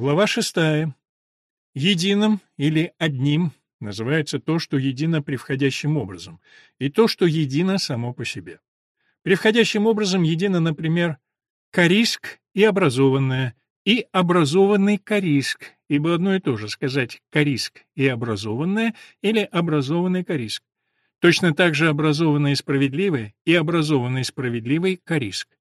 Глава шестая. Единым или одним называется то, что едино превходящим образом, и то, что едино само по себе. Превходящим образом едино, например, кориск и образованное, и образованный кориск, ибо одно и то же сказать кориск и образованное или образованный кориск. Точно так же образованное справедливое и образованный справедливый кориск.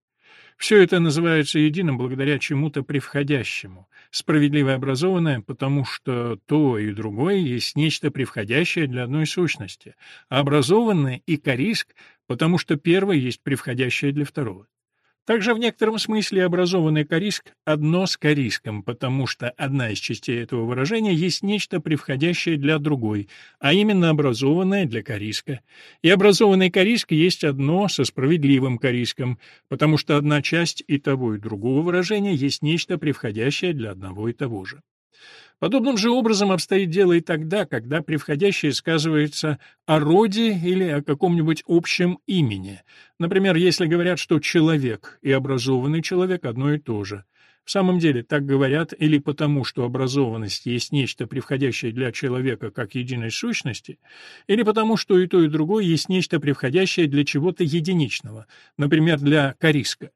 Все это называется единым благодаря чему-то превходящему. Справедливо образованное, потому что то и другое есть нечто превходящее для одной сущности, а образованное и кориск, потому что первое есть превходящее для второго. Также в некотором смысле образованный кориск одно с кориском, потому что одна из частей этого выражения есть нечто превходящее для другой, а именно образованное для кориска. И образованный кориск есть одно со справедливым кориском, потому что одна часть и того и другого выражения есть нечто превходящее для одного и того же. Подобным же образом обстоит дело и тогда, когда превходящее сказывается о роде или о каком-нибудь общем имени. Например, если говорят, что человек и образованный человек одно и то же. В самом деле так говорят или потому, что образованность есть нечто превходящее для человека как единой сущности, или потому, что и то, и другое есть нечто превходящее для чего-то единичного, например, для кориска.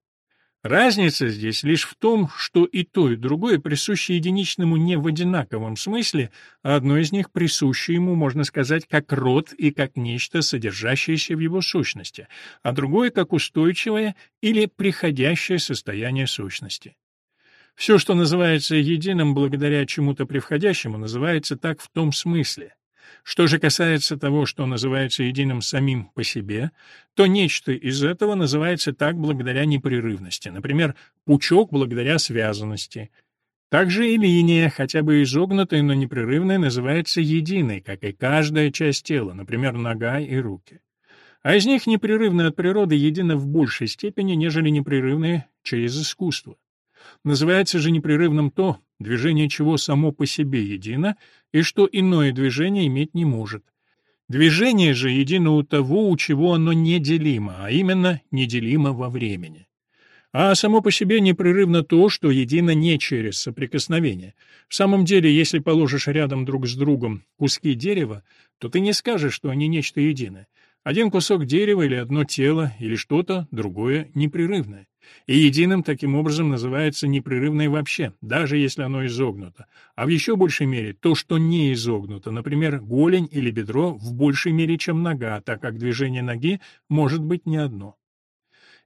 Разница здесь лишь в том, что и то, и другое присуще единичному не в одинаковом смысле, а одно из них присуще ему, можно сказать, как род и как нечто, содержащееся в его сущности, а другое как устойчивое или приходящее состояние сущности. Все, что называется единым благодаря чему-то превходящему, называется так в том смысле. Что же касается того, что называется единым самим по себе, то нечто из этого называется так благодаря непрерывности, например, пучок благодаря связанности. Также и линия, хотя бы изогнутая, но непрерывная, называется единой, как и каждая часть тела, например, нога и руки. А из них непрерывная от природы едина в большей степени, нежели непрерывная через искусство. Называется же непрерывным то, движение чего само по себе едино, и что иное движение иметь не может. Движение же едино у того, у чего оно неделимо, а именно неделимо во времени. А само по себе непрерывно то, что едино не через соприкосновение. В самом деле, если положишь рядом друг с другом куски дерева, то ты не скажешь, что они нечто единое. Один кусок дерева или одно тело, или что-то другое непрерывное. И единым таким образом называется непрерывное вообще, даже если оно изогнуто. А в еще большей мере то, что не изогнуто, например, голень или бедро, в большей мере, чем нога, так как движение ноги может быть не одно.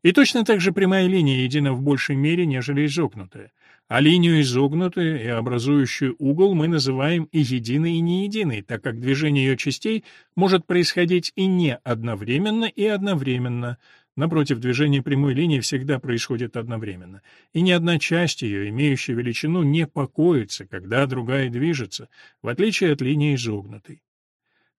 И точно так же прямая линия едина в большей мере, нежели изогнутая. А линию изогнутую и образующую угол мы называем и единой, и не единой, так как движение ее частей может происходить и не одновременно, и одновременно – Напротив, движение прямой линии всегда происходит одновременно, и ни одна часть ее, имеющая величину, не покоится, когда другая движется, в отличие от линии изогнутой.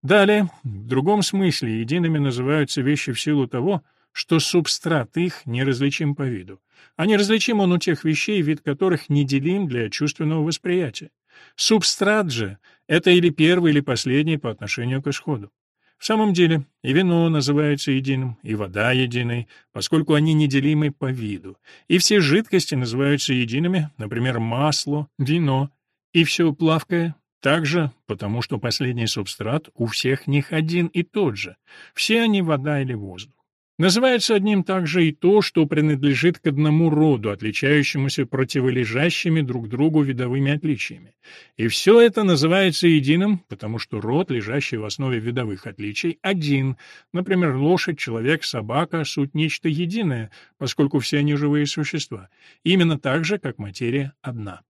Далее, в другом смысле, едиными называются вещи в силу того, что субстрат их неразличим по виду, а неразличим он у тех вещей, вид которых неделим для чувственного восприятия. Субстрат же — это или первый, или последний по отношению к исходу. В самом деле, и вино называется единым, и вода единой, поскольку они неделимы по виду. И все жидкости называются едиными, например, масло, вино, и все плавкое также, потому что последний субстрат у всех них один и тот же. Все они вода или воздух. Называется одним также и то, что принадлежит к одному роду, отличающемуся противолежащими друг другу видовыми отличиями. И все это называется единым, потому что род, лежащий в основе видовых отличий, один. Например, лошадь, человек, собака — суть нечто единое, поскольку все они живые существа. Именно так же, как материя одна.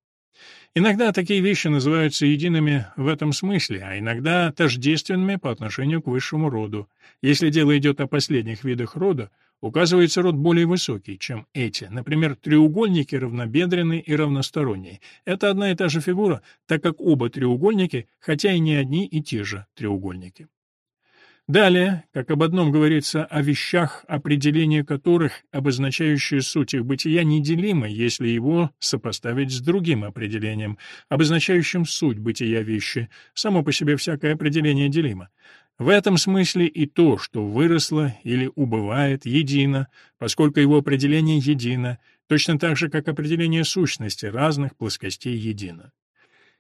Иногда такие вещи называются едиными в этом смысле, а иногда тождественными по отношению к высшему роду. Если дело идет о последних видах рода, указывается род более высокий, чем эти. Например, треугольники равнобедренные и равносторонние. Это одна и та же фигура, так как оба треугольники, хотя и не одни и те же треугольники. Далее, как об одном говорится о вещах, определение которых, обозначающее суть их бытия, неделимо, если его сопоставить с другим определением, обозначающим суть бытия вещи, само по себе всякое определение делимо. В этом смысле и то, что выросло или убывает, едино, поскольку его определение едино, точно так же, как определение сущности разных плоскостей едино.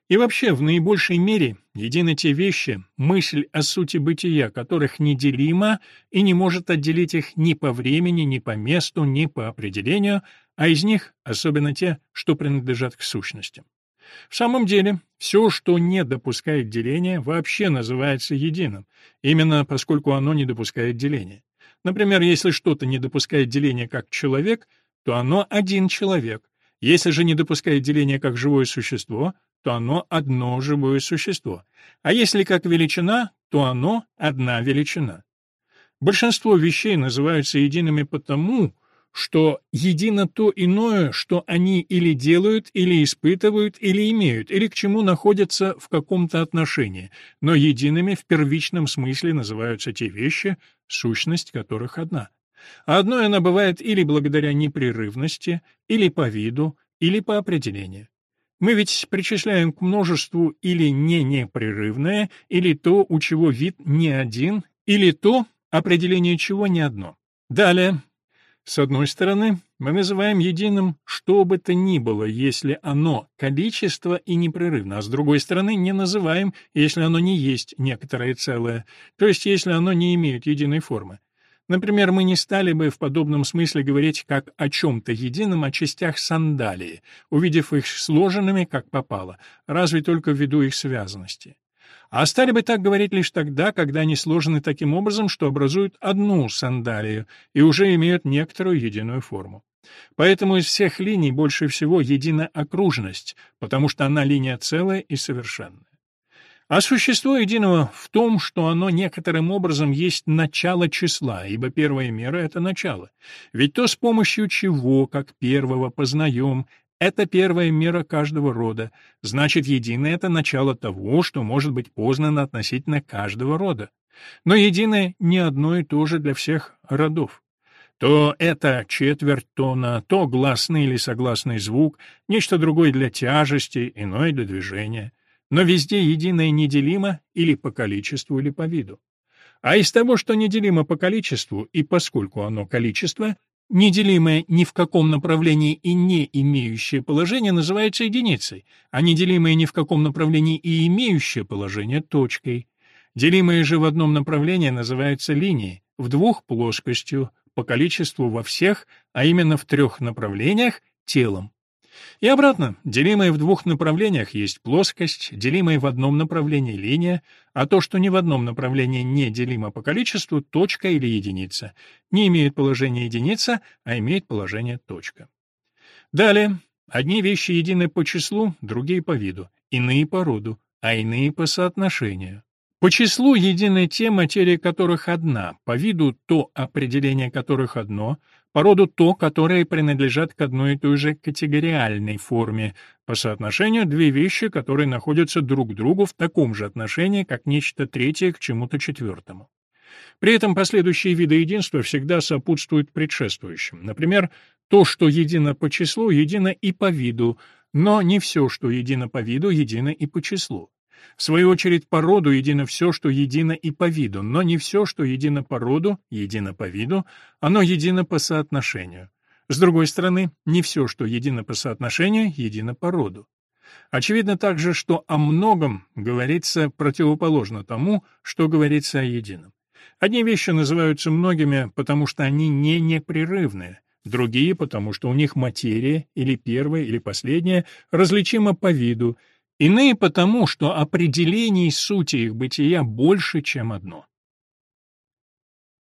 И вообще, в наибольшей мере едины те вещи, мысль о сути бытия, которых неделима и не может отделить их ни по времени, ни по месту, ни по определению, а из них особенно те, что принадлежат к сущностям. В самом деле, все, что не допускает деления, вообще называется единым, именно поскольку оно не допускает деления. Например, если что-то не допускает деления как человек, то оно один человек. Если же не допускает деления как живое существо, то оно одно живое существо, а если как величина, то оно одна величина. Большинство вещей называются едиными потому, что едино то иное, что они или делают, или испытывают, или имеют, или к чему находятся в каком-то отношении, но едиными в первичном смысле называются те вещи, сущность которых одна. А одной она бывает или благодаря непрерывности, или по виду, или по определению. Мы ведь причисляем к множеству или не непрерывное, или то, у чего вид не один, или то, определение чего не одно. Далее. С одной стороны, мы называем единым что бы то ни было, если оно количество и непрерывно, а с другой стороны, не называем, если оно не есть некоторое целое, то есть если оно не имеет единой формы. Например, мы не стали бы в подобном смысле говорить как о чем-то едином о частях сандалии, увидев их сложенными, как попало, разве только ввиду их связанности. А стали бы так говорить лишь тогда, когда они сложены таким образом, что образуют одну сандалию и уже имеют некоторую единую форму. Поэтому из всех линий больше всего едина окружность, потому что она линия целая и совершенная. А существо единого в том, что оно некоторым образом есть начало числа, ибо первая мера — это начало. Ведь то, с помощью чего, как первого, познаем, это первая мера каждого рода, значит, единое — это начало того, что может быть познано относительно каждого рода. Но единое не одно и то же для всех родов. То это четверть тона, то гласный или согласный звук, нечто другое для тяжести, иное для движения но везде единое неделимо или по количеству, или по виду. А из того, что неделимо по количеству, и поскольку оно количество, неделимое ни в каком направлении и не имеющее положение называется единицей, а неделимое ни в каком направлении и имеющее положение — точкой. Делимое же в одном направлении называется линией, в двух — плоскостью, по количеству во всех, а именно в трех направлениях — телом. И обратно, делимая в двух направлениях есть плоскость, делимая в одном направлении линия, а то, что ни в одном направлении не делимо по количеству, точка или единица, не имеет положения единица, а имеет положение точка. Далее, одни вещи едины по числу, другие по виду, иные по роду, а иные по соотношению. По числу едины те, материя которых одна, по виду то определение которых одно, по роду то, которые принадлежат к одной и той же категориальной форме, по соотношению две вещи, которые находятся друг к другу в таком же отношении, как нечто третье к чему-то четвертому. При этом последующие виды единства всегда сопутствуют предшествующим. Например, то, что едино по числу, едино и по виду, но не все, что едино по виду, едино и по числу. В свою очередь, по роду едино все, что едино и по виду, но не все, что едино по роду, едино по виду, оно едино по соотношению. С другой стороны, не все, что едино по соотношению, едино по роду. Очевидно также, что о многом говорится противоположно тому, что говорится о едином. Одни вещи называются многими, потому что они не непрерывные, другие, потому что у них материя, или первая, или последняя, различима по виду, Иные потому, что определений сути их бытия больше, чем одно.